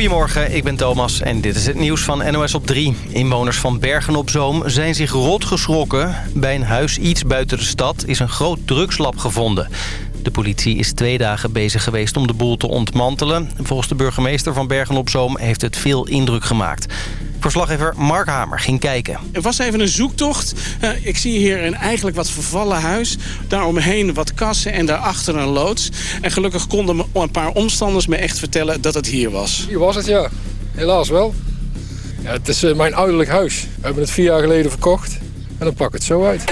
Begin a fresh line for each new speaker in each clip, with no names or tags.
Goedemorgen, ik ben Thomas en dit is het nieuws van NOS op 3. Inwoners van Bergen op Zoom zijn zich rot geschrokken. Bij een huis iets buiten de stad is een groot drugslab gevonden. De politie is twee dagen bezig geweest om de boel te ontmantelen. Volgens de burgemeester van Bergen op Zoom heeft het veel indruk gemaakt. Verslaggever Mark Hamer ging kijken.
Het was even een zoektocht. Uh, ik zie hier een eigenlijk wat vervallen huis. Daaromheen wat kassen en daarachter een loods. En gelukkig konden een paar omstanders me echt vertellen dat het hier was.
Hier was het, ja. Helaas wel. Ja, het is uh, mijn ouderlijk huis. We hebben het vier jaar geleden verkocht. En dan pak het zo uit.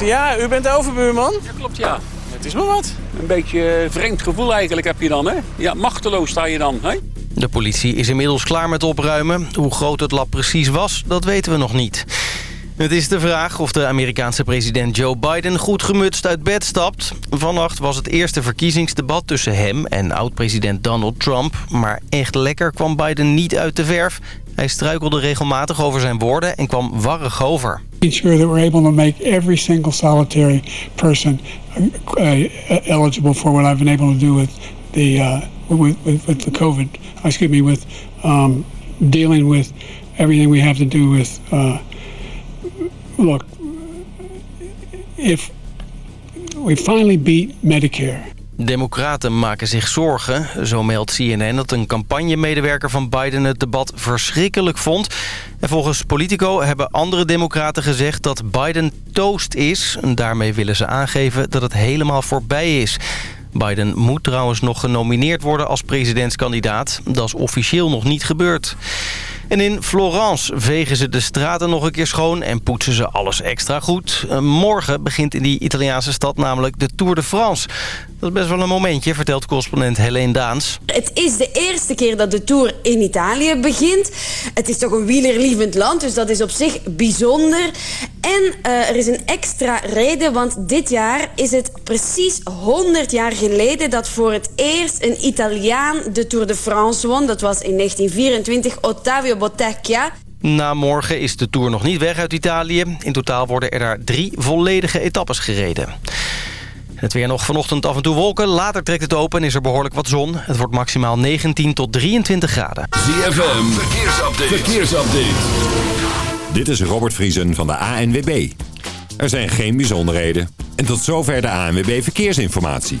Ja, u bent de overbuurman?
Ja, klopt, ja.
Het is wel wat.
Een beetje vreemd gevoel eigenlijk heb je dan, hè? Ja, machteloos sta je dan, hè?
De politie is inmiddels klaar met opruimen. Hoe groot het lab precies was, dat weten we nog niet. Het is de vraag of de Amerikaanse president Joe Biden goed gemutst uit bed stapt. Vannacht was het eerste verkiezingsdebat tussen hem en oud-president Donald Trump. Maar echt lekker kwam Biden niet uit de verf. Hij struikelde regelmatig over zijn woorden en kwam warrig over.
The uh, with, with, with the COVID. Excuse me, with um, dealing with everything we have to do with. Uh, look, if we finally beat Medicare.
Democraten maken zich zorgen. Zo meldt CNN dat een campagnemedewerker van Biden het debat verschrikkelijk vond. En volgens Politico hebben andere democraten gezegd dat Biden toast is. En daarmee willen ze aangeven dat het helemaal voorbij is. Biden moet trouwens nog genomineerd worden als presidentskandidaat. Dat is officieel nog niet gebeurd. En in Florence vegen ze de straten nog een keer schoon en poetsen ze alles extra goed. Eh, morgen begint in die Italiaanse stad namelijk de Tour de France. Dat is best wel een momentje, vertelt correspondent Helene Daans.
Het is de eerste keer dat de Tour in Italië begint. Het is toch een wielerlievend land, dus dat is op zich bijzonder. En uh, er is een extra reden, want dit jaar is het precies 100 jaar geleden... dat voor het eerst een Italiaan de Tour de France won. Dat was in 1924 Ottavio Bottecchia.
Na morgen is de Tour nog niet weg uit Italië. In totaal worden er daar drie volledige etappes gereden. Het weer nog vanochtend af en toe wolken. Later trekt het open en is er behoorlijk wat zon. Het wordt maximaal 19 tot 23 graden.
ZFM, verkeersupdate. verkeersupdate. Dit is Robert Vriesen van de ANWB. Er zijn geen bijzonderheden. En tot zover de ANWB Verkeersinformatie.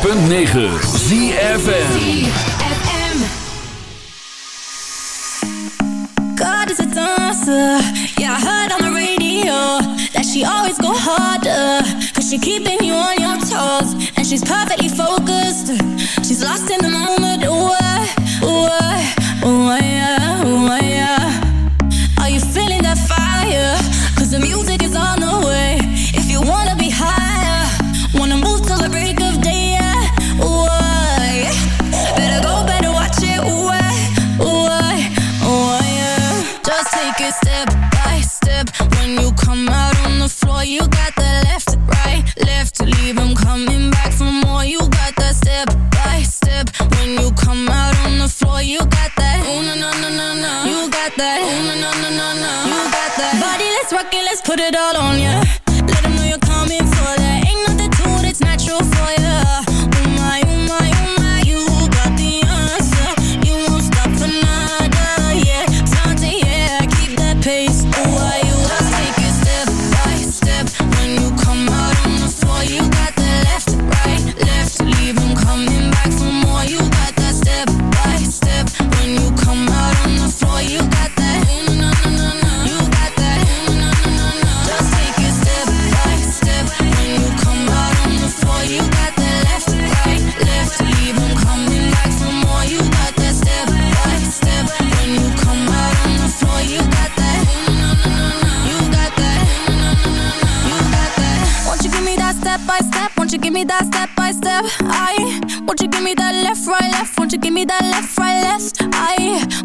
106.9
ZFN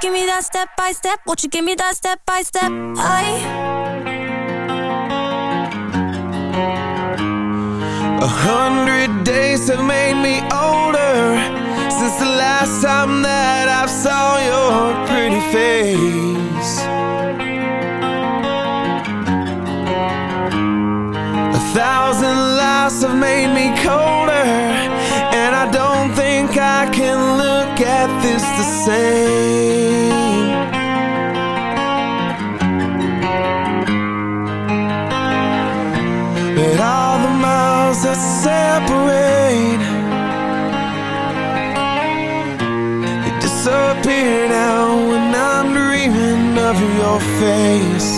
give me that step by step? Won't you give me that step by step? I.
A hundred days have made me older Since the last time that I saw your pretty face A thousand lies have made me colder And I don't think I can look at this the same separate You disappear now when I'm dreaming of your face.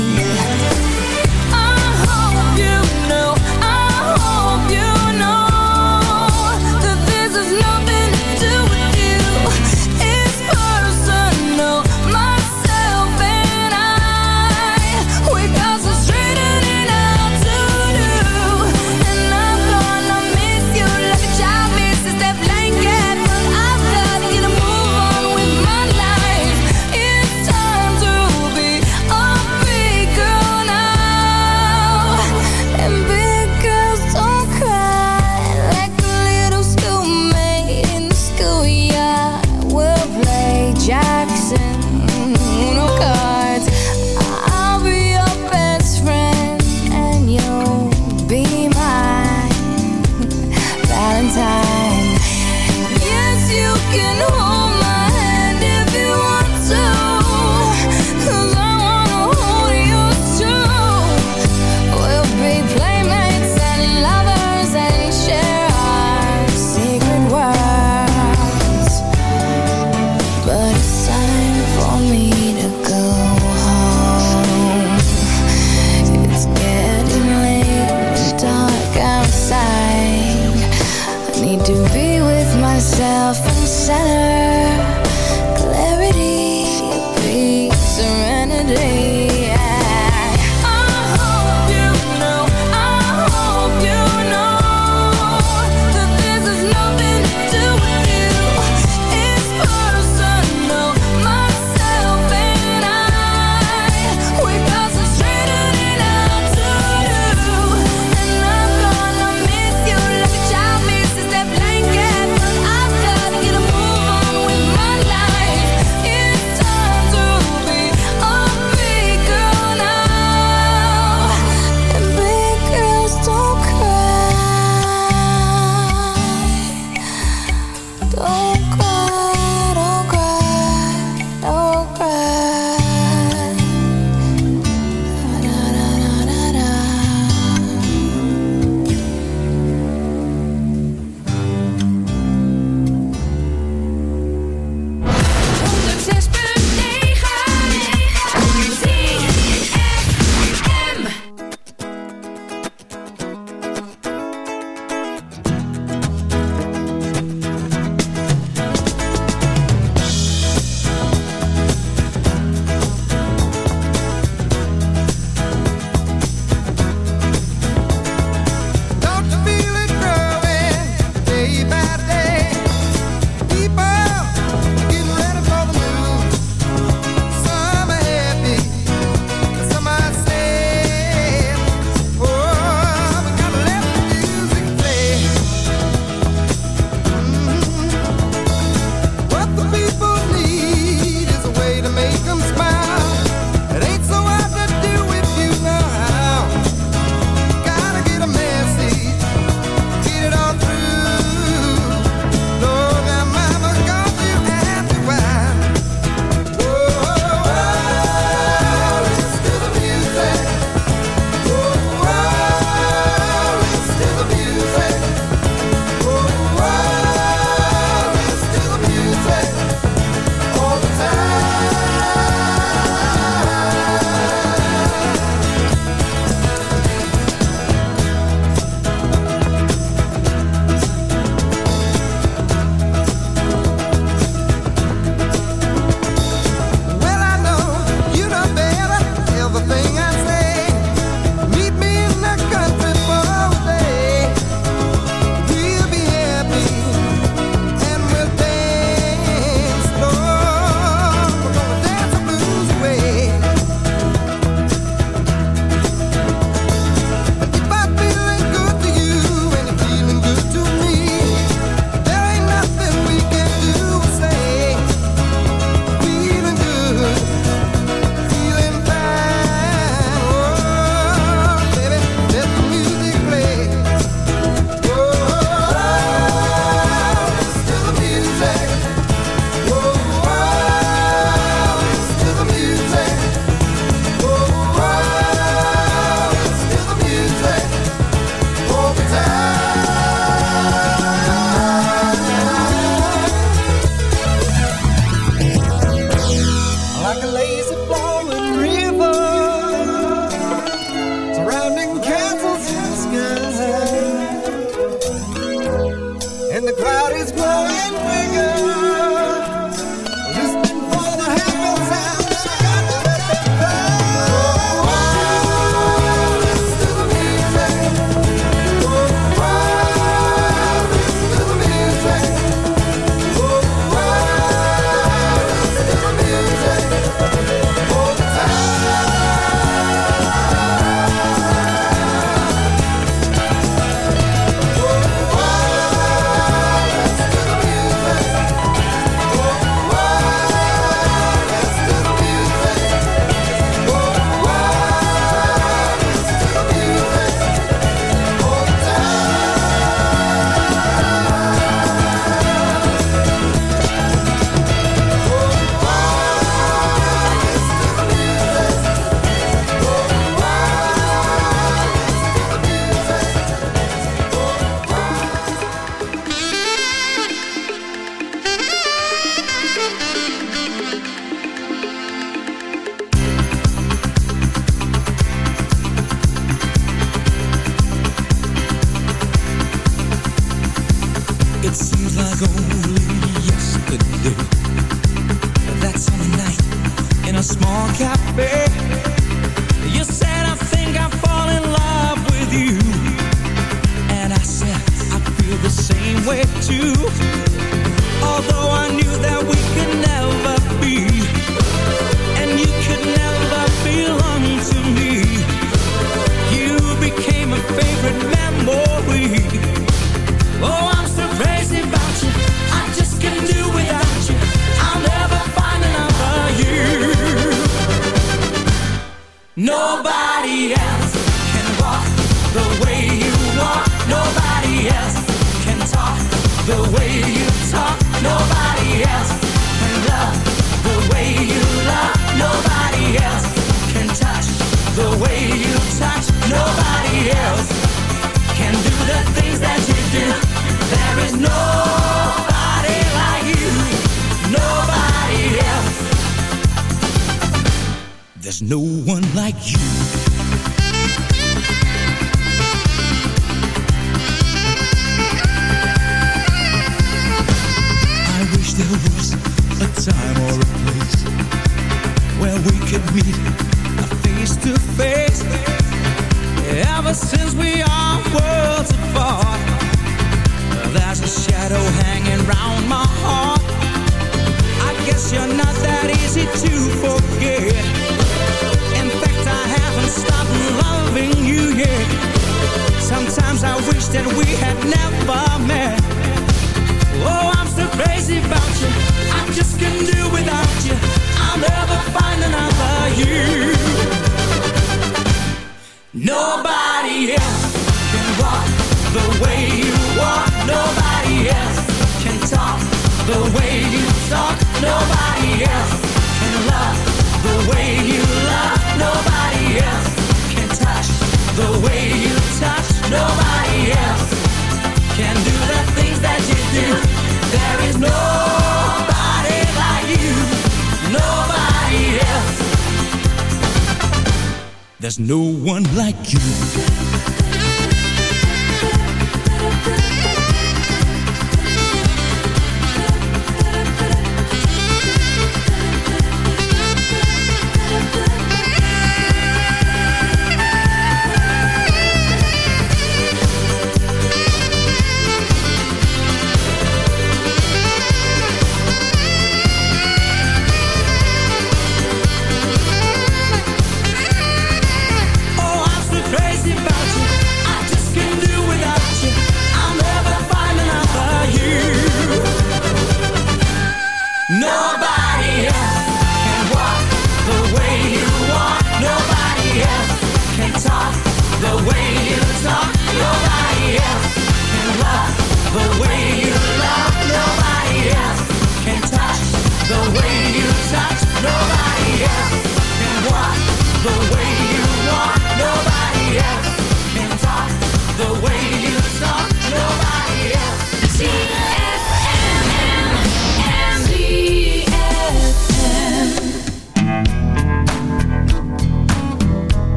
No